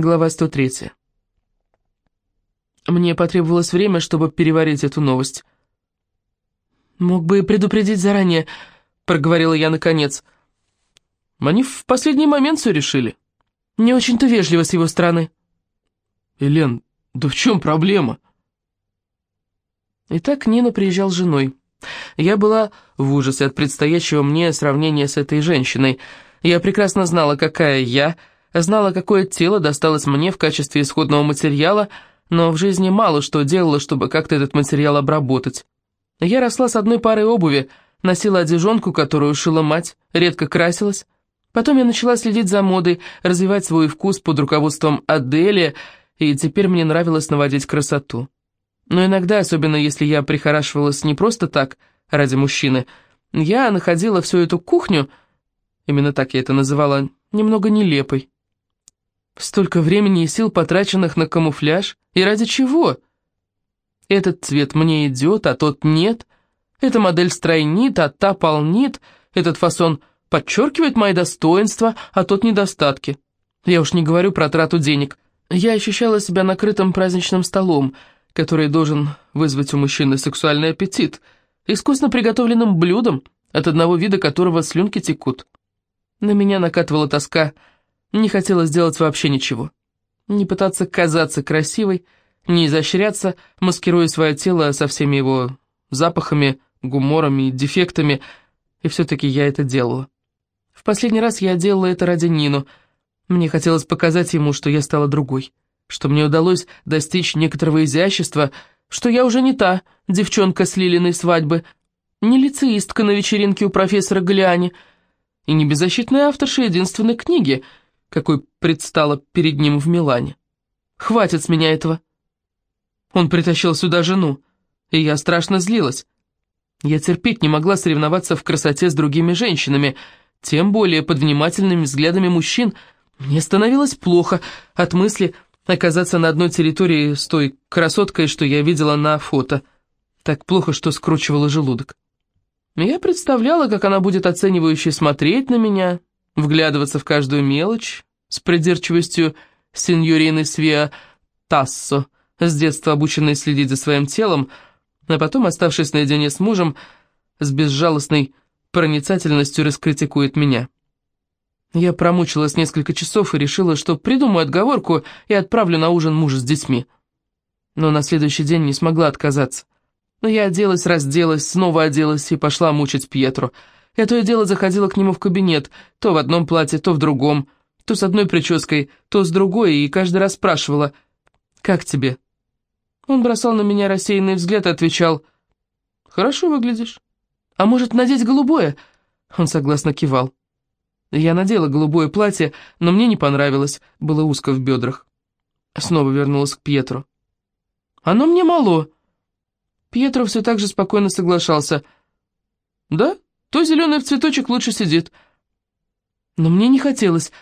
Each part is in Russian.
Глава 103. Мне потребовалось время, чтобы переварить эту новость. «Мог бы предупредить заранее», — проговорила я наконец. «Они в последний момент все решили. Не очень-то вежливо с его стороны». «Элен, да в чем проблема?» Итак, Нина приезжал с женой. Я была в ужасе от предстоящего мне сравнения с этой женщиной. Я прекрасно знала, какая я — Знала, какое тело досталось мне в качестве исходного материала, но в жизни мало что делала, чтобы как-то этот материал обработать. Я росла с одной парой обуви, носила одежонку, которую шила мать, редко красилась. Потом я начала следить за модой, развивать свой вкус под руководством Адели, и теперь мне нравилось наводить красоту. Но иногда, особенно если я прихорашивалась не просто так, ради мужчины, я находила всю эту кухню, именно так я это называла, немного нелепой. Столько времени и сил, потраченных на камуфляж. И ради чего? Этот цвет мне идет, а тот нет. Эта модель стройнит, а та полнит. Этот фасон подчеркивает мои достоинства, а тот недостатки. Я уж не говорю про трату денег. Я ощущала себя накрытым праздничным столом, который должен вызвать у мужчины сексуальный аппетит, искусно приготовленным блюдом, от одного вида которого слюнки текут. На меня накатывала тоска – не хотела сделать вообще ничего. Не пытаться казаться красивой, не изощряться, маскируя свое тело со всеми его запахами, гуморами и дефектами, и все-таки я это делала. В последний раз я делала это ради Нину. Мне хотелось показать ему, что я стала другой, что мне удалось достичь некоторого изящества, что я уже не та девчонка с Лилиной свадьбы, не лицеистка на вечеринке у профессора Гляни и не беззащитная авторша единственной книги — какой предстала перед ним в Милане. Хватит с меня этого. Он притащил сюда жену, и я страшно злилась. Я терпеть не могла соревноваться в красоте с другими женщинами, тем более под внимательными взглядами мужчин. Мне становилось плохо от мысли оказаться на одной территории с той красоткой, что я видела на фото. Так плохо, что скручивала желудок. Я представляла, как она будет оценивающе смотреть на меня, вглядываться в каждую мелочь с придирчивостью сеньорины Свиа Тассо, с детства обученной следить за своим телом, а потом, оставшись наедине с мужем, с безжалостной проницательностью раскритикует меня. Я промучилась несколько часов и решила, что придумаю отговорку и отправлю на ужин мужа с детьми. Но на следующий день не смогла отказаться. Но я оделась, разделась, снова оделась и пошла мучить Пьетру — я то и дело заходила к нему в кабинет, то в одном платье, то в другом, то с одной прической, то с другой, и каждый раз спрашивала «Как тебе?». Он бросал на меня рассеянный взгляд и отвечал «Хорошо выглядишь». «А может, надеть голубое?» Он согласно кивал. Я надела голубое платье, но мне не понравилось, было узко в бедрах. Снова вернулась к Пьетру. «Оно мне мало». Пьетро все так же спокойно соглашался. «Да, то зеленый в цветочек лучше сидит. Но мне не хотелось,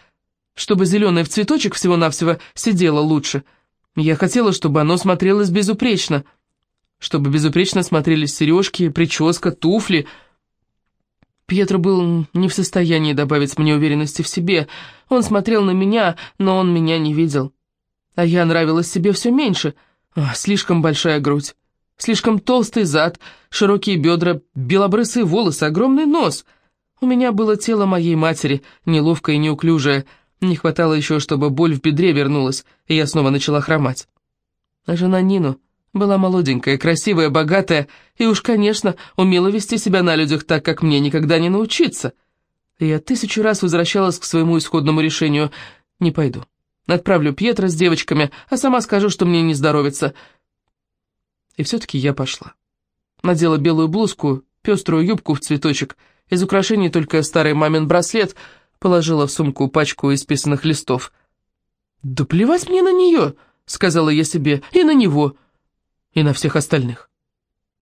чтобы зеленое в цветочек всего-навсего сидело лучше. Я хотела, чтобы оно смотрелось безупречно, чтобы безупречно смотрелись сережки, прическа, туфли. Пьетро был не в состоянии добавить мне уверенности в себе. Он смотрел на меня, но он меня не видел. А я нравилась себе все меньше. Слишком большая грудь. Слишком толстый зад, широкие бедра, белобрысые волосы, огромный нос. У меня было тело моей матери, неловкое и неуклюжее. Не хватало еще, чтобы боль в бедре вернулась, и я снова начала хромать. А жена Нину была молоденькая, красивая, богатая, и уж, конечно, умела вести себя на людях так, как мне никогда не научиться. Я тысячу раз возвращалась к своему исходному решению. Не пойду. Отправлю Пьетро с девочками, а сама скажу, что мне не здоровится — и все-таки я пошла. Надела белую блузку, пеструю юбку в цветочек, из украшений только старый мамин браслет, положила в сумку пачку исписанных листов. «Да плевать мне на нее!» — сказала я себе, — «и на него, и на всех остальных».